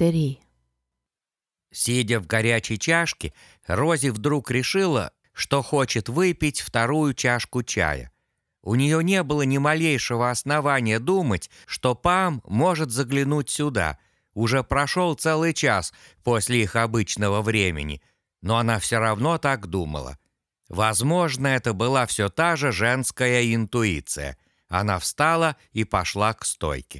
Три. Сидя в горячей чашке, Рози вдруг решила, что хочет выпить вторую чашку чая. У нее не было ни малейшего основания думать, что Пам может заглянуть сюда. Уже прошел целый час после их обычного времени, но она все равно так думала. Возможно, это была все та же женская интуиция. Она встала и пошла к стойке.